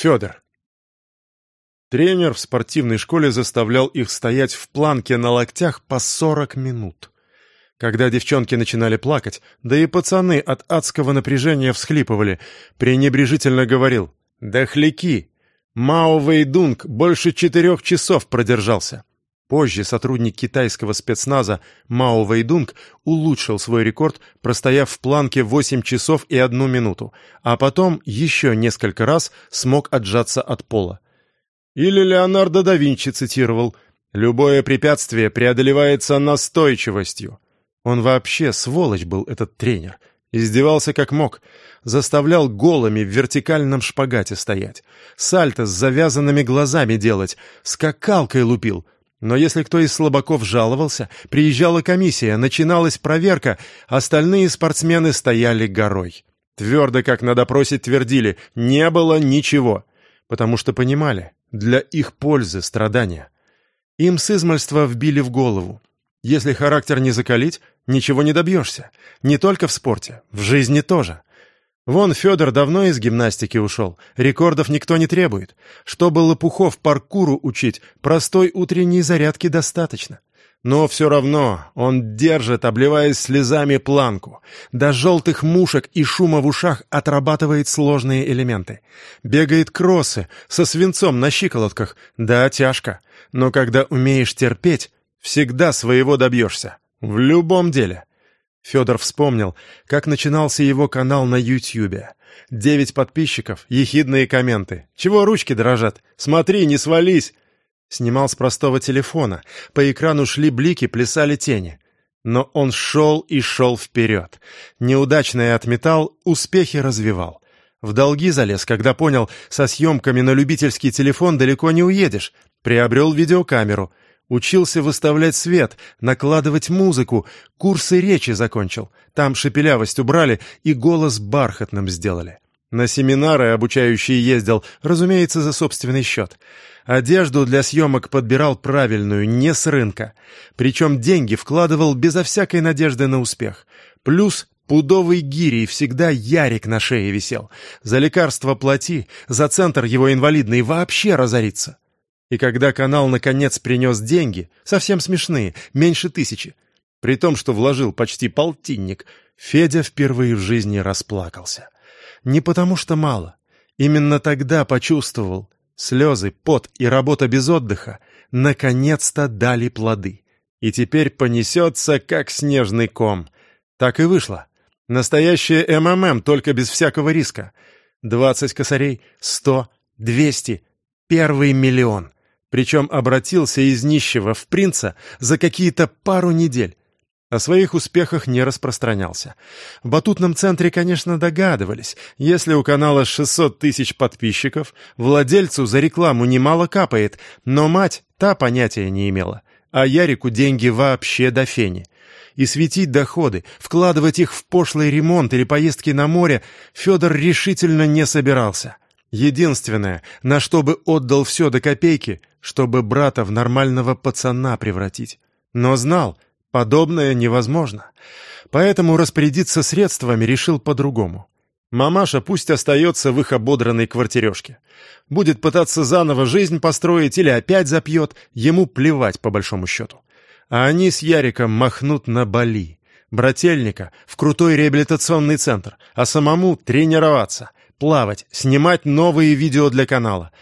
Федор. Тренер в спортивной школе заставлял их стоять в планке на локтях по 40 минут. Когда девчонки начинали плакать, да и пацаны от адского напряжения всхлипывали, пренебрежительно говорил «Да хляки! Мао Вэйдунг больше четырех часов продержался!» Позже сотрудник китайского спецназа Мао Вэйдунг улучшил свой рекорд, простояв в планке 8 часов и одну минуту, а потом еще несколько раз смог отжаться от пола. Или Леонардо да Винчи цитировал «Любое препятствие преодолевается настойчивостью». Он вообще сволочь был, этот тренер. Издевался как мог. Заставлял голыми в вертикальном шпагате стоять. Сальто с завязанными глазами делать. Скакалкой лупил — но если кто из слабаков жаловался, приезжала комиссия, начиналась проверка, остальные спортсмены стояли горой. Твердо, как на допросе твердили, не было ничего, потому что понимали, для их пользы страдания. Им с измальства вбили в голову. Если характер не закалить, ничего не добьешься. Не только в спорте, в жизни тоже. Вон Федор давно из гимнастики ушел, рекордов никто не требует. Чтобы лопухов паркуру учить, простой утренней зарядки достаточно. Но все равно он держит, обливаясь слезами, планку. До желтых мушек и шума в ушах отрабатывает сложные элементы. Бегает кроссы со свинцом на щиколотках. Да, тяжко. Но когда умеешь терпеть, всегда своего добьешься. В любом деле. Федор вспомнил, как начинался его канал на Ютьюбе. Девять подписчиков, ехидные комменты. «Чего ручки дрожат? Смотри, не свались!» Снимал с простого телефона. По экрану шли блики, плясали тени. Но он шел и шел вперед. Неудачное отметал, успехи развивал. В долги залез, когда понял, со съемками на любительский телефон далеко не уедешь. Приобрел видеокамеру — Учился выставлять свет, накладывать музыку, курсы речи закончил. Там шепелявость убрали и голос бархатным сделали. На семинары обучающие ездил, разумеется, за собственный счет. Одежду для съемок подбирал правильную, не с рынка. Причем деньги вкладывал безо всякой надежды на успех. Плюс пудовый гирей всегда ярик на шее висел. За лекарство плати, за центр его инвалидный вообще разорится. И когда канал наконец принес деньги, совсем смешные, меньше тысячи, при том, что вложил почти полтинник, Федя впервые в жизни расплакался. Не потому что мало. Именно тогда почувствовал, слезы, пот и работа без отдыха наконец-то дали плоды. И теперь понесется, как снежный ком. Так и вышло. Настоящее МММ, только без всякого риска. Двадцать косарей, сто, двести, первый миллион. Причем обратился из нищего в принца за какие-то пару недель. О своих успехах не распространялся. В батутном центре, конечно, догадывались. Если у канала 600 тысяч подписчиков, владельцу за рекламу немало капает, но мать та понятия не имела. А Ярику деньги вообще до фени. И светить доходы, вкладывать их в пошлый ремонт или поездки на море Федор решительно не собирался. Единственное, на что бы отдал все до копейки, чтобы брата в нормального пацана превратить. Но знал, подобное невозможно. Поэтому распорядиться средствами решил по-другому. Мамаша пусть остается в их ободранной квартирешке. Будет пытаться заново жизнь построить или опять запьет, ему плевать по большому счету. А они с Яриком махнут на Бали. Брательника в крутой реабилитационный центр, а самому тренироваться, плавать, снимать новые видео для канала —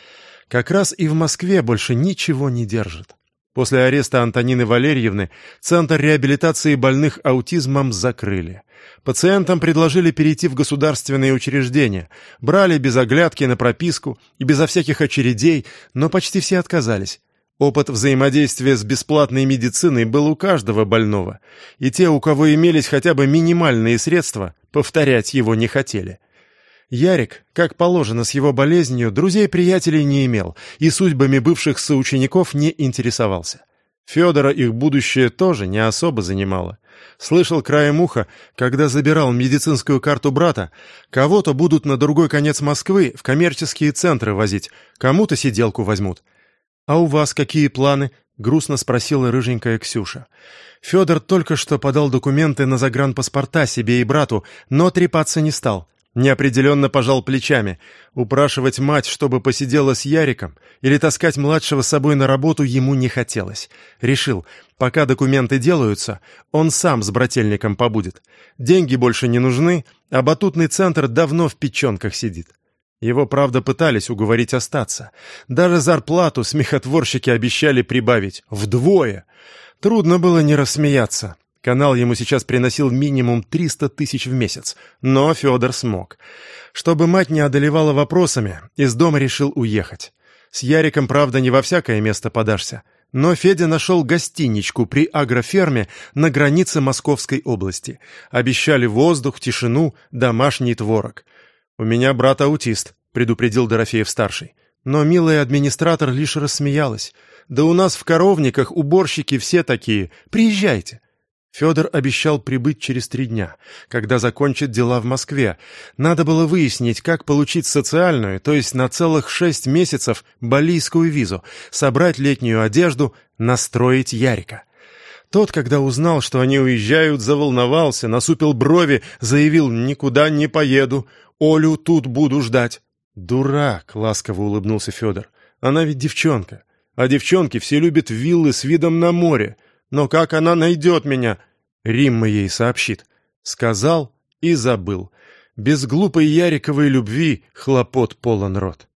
как раз и в Москве больше ничего не держит. После ареста Антонины Валерьевны Центр реабилитации больных аутизмом закрыли. Пациентам предложили перейти в государственные учреждения, брали без оглядки на прописку и безо всяких очередей, но почти все отказались. Опыт взаимодействия с бесплатной медициной был у каждого больного, и те, у кого имелись хотя бы минимальные средства, повторять его не хотели. Ярик, как положено с его болезнью, друзей-приятелей не имел и судьбами бывших соучеников не интересовался. Федора их будущее тоже не особо занимало. Слышал краем уха, когда забирал медицинскую карту брата, кого-то будут на другой конец Москвы в коммерческие центры возить, кому-то сиделку возьмут. «А у вас какие планы?» — грустно спросила рыженькая Ксюша. Федор только что подал документы на загранпаспорта себе и брату, но трепаться не стал — Неопределенно пожал плечами. Упрашивать мать, чтобы посидела с Яриком, или таскать младшего с собой на работу ему не хотелось. Решил, пока документы делаются, он сам с брательником побудет. Деньги больше не нужны, а батутный центр давно в печенках сидит. Его, правда, пытались уговорить остаться. Даже зарплату смехотворщики обещали прибавить. Вдвое. Трудно было не рассмеяться. Канал ему сейчас приносил минимум 300 тысяч в месяц, но Федор смог. Чтобы мать не одолевала вопросами, из дома решил уехать. С Яриком, правда, не во всякое место подашься, но Федя нашел гостиничку при агроферме на границе Московской области. Обещали воздух, тишину, домашний творог. «У меня брат аутист», — предупредил Дорофеев-старший. Но милая администратор лишь рассмеялась. «Да у нас в коровниках уборщики все такие. Приезжайте». Федор обещал прибыть через три дня, когда закончит дела в Москве. Надо было выяснить, как получить социальную, то есть на целых шесть месяцев, балийскую визу, собрать летнюю одежду, настроить Ярика. Тот, когда узнал, что они уезжают, заволновался, насупил брови, заявил «никуда не поеду, Олю тут буду ждать». «Дурак!» — ласково улыбнулся Федор. «Она ведь девчонка, а девчонки все любят виллы с видом на море». Но как она найдет меня? Римма ей сообщит. Сказал и забыл. Без глупой Яриковой любви хлопот полон рот.